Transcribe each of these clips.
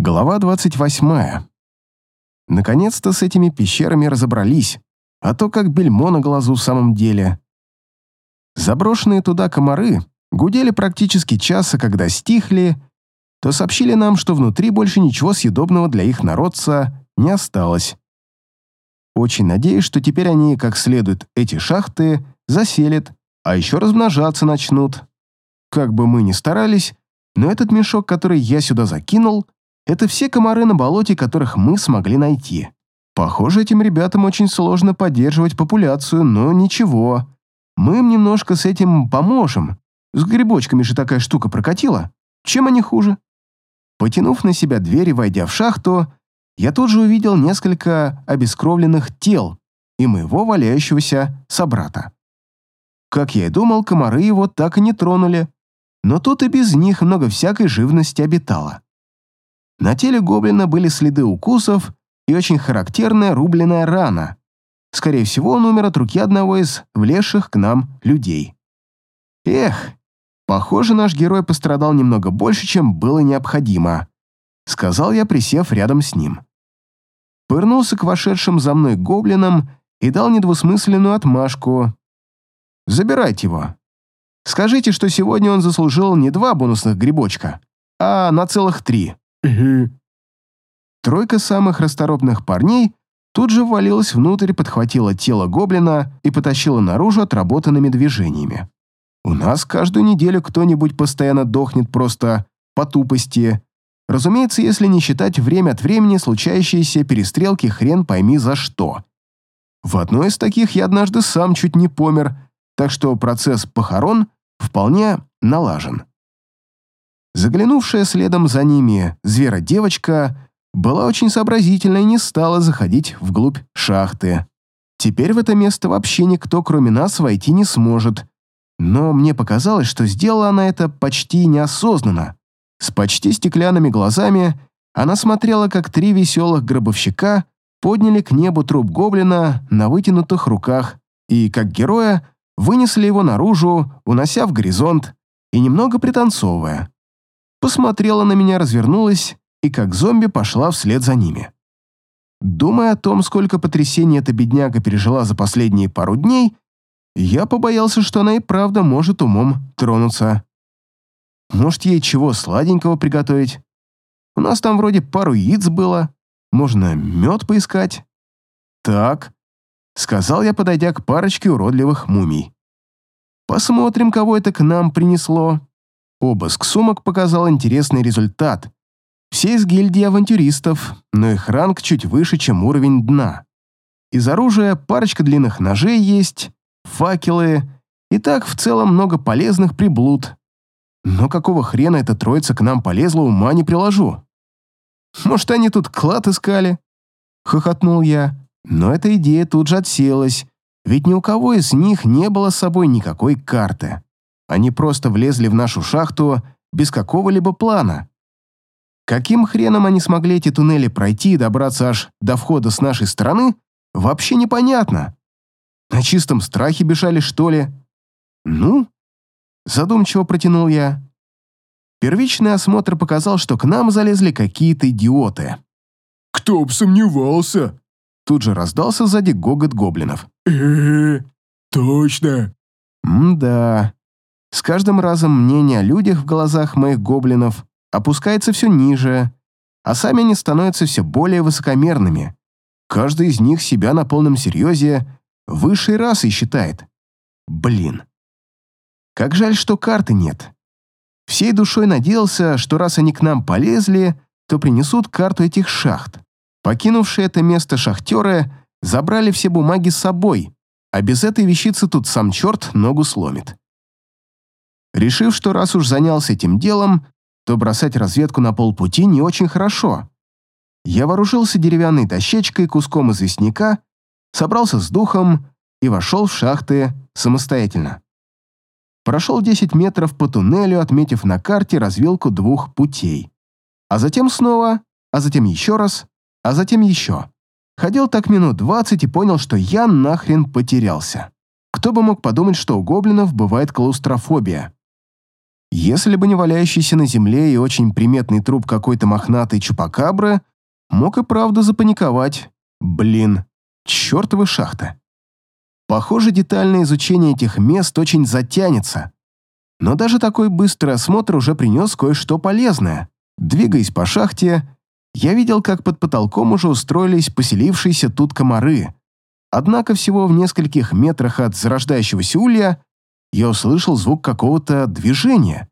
Глава 28. Наконец-то с этими пещерами разобрались, а то как бельмо на глазу в самом деле. Заброшенные туда комары гудели практически часа, когда стихли, то сообщили нам, что внутри больше ничего съедобного для их народца не осталось. Очень надеюсь, что теперь они, как следует, эти шахты заселят, а еще размножаться начнут. Как бы мы ни старались, но этот мешок, который я сюда закинул, это все комары на болоте, которых мы смогли найти. Похоже, этим ребятам очень сложно поддерживать популяцию, но ничего. Мы им немножко с этим поможем. С грибочками же такая штука прокатила. Чем они хуже? Потянув на себя дверь и войдя в шахту, я тут же увидел несколько обескровленных тел и моего валяющегося собрата. Как я и думал, комары его так и не тронули, но тут и без них много всякой живности обитало. На теле гоблина были следы укусов и очень характерная рубленная рана. Скорее всего, он умер от руки одного из влезших к нам людей. Эх, похоже, наш герой пострадал немного больше, чем было необходимо, сказал я, присев рядом с ним. Пырнулся к вошедшим за мной гоблинам и дал недвусмысленную отмашку. «Забирайте его. Скажите, что сегодня он заслужил не два бонусных грибочка, а на целых три». Тройка самых расторопных парней тут же ввалилась внутрь, подхватила тело гоблина и потащила наружу отработанными движениями. У нас каждую неделю кто-нибудь постоянно дохнет просто по тупости. Разумеется, если не считать время от времени случающиеся перестрелки хрен пойми за что. В одной из таких я однажды сам чуть не помер, так что процесс похорон вполне налажен. Заглянувшая следом за ними звера-девочка была очень сообразительна и не стала заходить вглубь шахты. Теперь в это место вообще никто, кроме нас, войти не сможет. Но мне показалось, что сделала она это почти неосознанно. С почти стеклянными глазами она смотрела, как три веселых гробовщика подняли к небу труп гоблина на вытянутых руках и, как героя, вынесли его наружу, унося в горизонт и немного пританцовывая посмотрела на меня, развернулась и как зомби пошла вслед за ними. Думая о том, сколько потрясений эта бедняга пережила за последние пару дней, я побоялся, что она и правда может умом тронуться. Может, ей чего сладенького приготовить? У нас там вроде пару яиц было, можно мед поискать. Так, сказал я, подойдя к парочке уродливых мумий. Посмотрим, кого это к нам принесло. Обыск сумок показал интересный результат. Все из гильдии авантюристов, но их ранг чуть выше, чем уровень дна. Из оружия парочка длинных ножей есть, факелы, и так в целом много полезных приблуд. Но какого хрена эта троица к нам полезла, ума не приложу. Может, они тут клад искали? Хохотнул я, но эта идея тут же отсеялась, ведь ни у кого из них не было с собой никакой карты. Они просто влезли в нашу шахту без какого-либо плана. Каким хреном они смогли эти туннели пройти и добраться аж до входа с нашей стороны, вообще непонятно. На чистом страхе бежали, что ли? Ну, задумчиво протянул я. Первичный осмотр показал, что к нам залезли какие-то идиоты. «Кто б сомневался?» Тут же раздался сзади гогот гоблинов. э точно!» «М-да, с каждым разом мнение о людях в глазах моих гоблинов опускается все ниже, а сами они становятся все более высокомерными. Каждый из них себя на полном серьезе высшей расой считает. Блин. Как жаль, что карты нет. Всей душой надеялся, что раз они к нам полезли, то принесут карту этих шахт. Покинувшие это место шахтеры забрали все бумаги с собой, а без этой вещицы тут сам черт ногу сломит. Решив, что раз уж занялся этим делом, то бросать разведку на полпути не очень хорошо. Я вооружился деревянной дощечкой, куском известняка, собрался с духом и вошел в шахты самостоятельно. Прошел 10 метров по туннелю, отметив на карте развилку двух путей. А затем снова, а затем еще раз, а затем еще. Ходил так минут 20 и понял, что я нахрен потерялся. Кто бы мог подумать, что у гоблинов бывает клаустрофобия. Если бы не валяющийся на земле и очень приметный труп какой-то мохнатой чупакабры, мог и правда запаниковать. Блин, чертова шахта. Похоже, детальное изучение этих мест очень затянется. Но даже такой быстрый осмотр уже принес кое-что полезное. Двигаясь по шахте, я видел, как под потолком уже устроились поселившиеся тут комары. Однако всего в нескольких метрах от зарождающегося улья я услышал звук какого-то движения.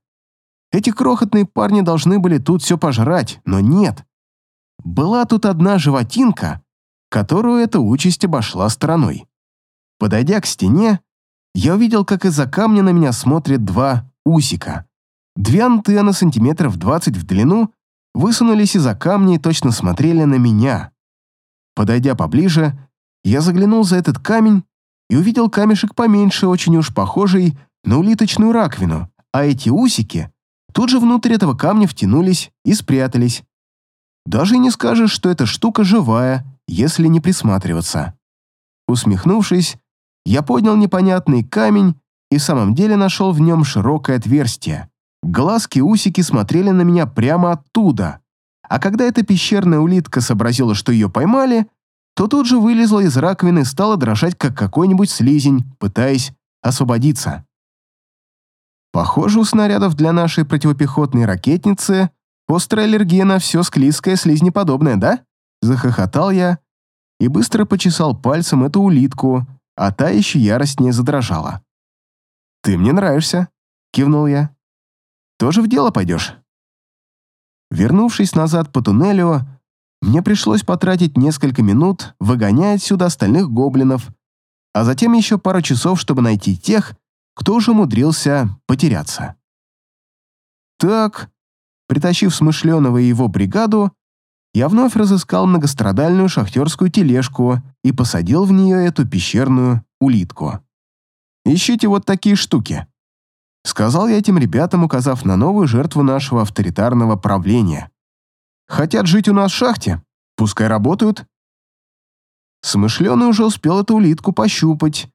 Эти крохотные парни должны были тут все пожрать, но нет. Была тут одна животинка, которую эта участь обошла стороной. Подойдя к стене, я увидел, как из-за камня на меня смотрят два усика. Две антенны сантиметров 20 в длину высунулись из-за камня и точно смотрели на меня. Подойдя поближе, я заглянул за этот камень и увидел камешек поменьше, очень уж похожий на улиточную раковину, а эти усики тут же внутрь этого камня втянулись и спрятались. Даже и не скажешь, что эта штука живая, если не присматриваться. Усмехнувшись, я поднял непонятный камень и в самом деле нашел в нем широкое отверстие. Глазки усики смотрели на меня прямо оттуда, а когда эта пещерная улитка сообразила, что ее поймали, то тут же вылезла из раковины и стала дрожать, как какой-нибудь слизень, пытаясь освободиться. Похоже, у снарядов для нашей противопехотной ракетницы острая аллергия на все склизкое слизнеподобное, да? Захохотал я и быстро почесал пальцем эту улитку, а та еще яростнее задрожала. «Ты мне нравишься», — кивнул я. «Тоже в дело пойдешь?» Вернувшись назад по туннелю, мне пришлось потратить несколько минут, выгоняя отсюда остальных гоблинов, а затем еще пару часов, чтобы найти тех, кто уже умудрился потеряться. Так, притащив Смышленого и его бригаду, я вновь разыскал многострадальную шахтерскую тележку и посадил в нее эту пещерную улитку. «Ищите вот такие штуки», — сказал я этим ребятам, указав на новую жертву нашего авторитарного правления. Хотят жить у нас в шахте? Пускай работают. Смышленый уже успел эту улитку пощупать,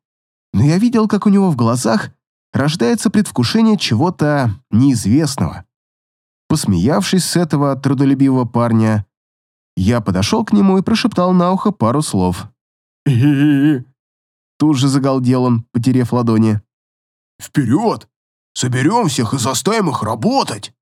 но я видел, как у него в глазах рождается предвкушение чего-то неизвестного. Посмеявшись с этого трудолюбивого парня, я подошел к нему и прошептал на ухо пару слов. Тут же загалдел он, потеряв ладони. «Вперед! Соберем всех и заставим их работать!»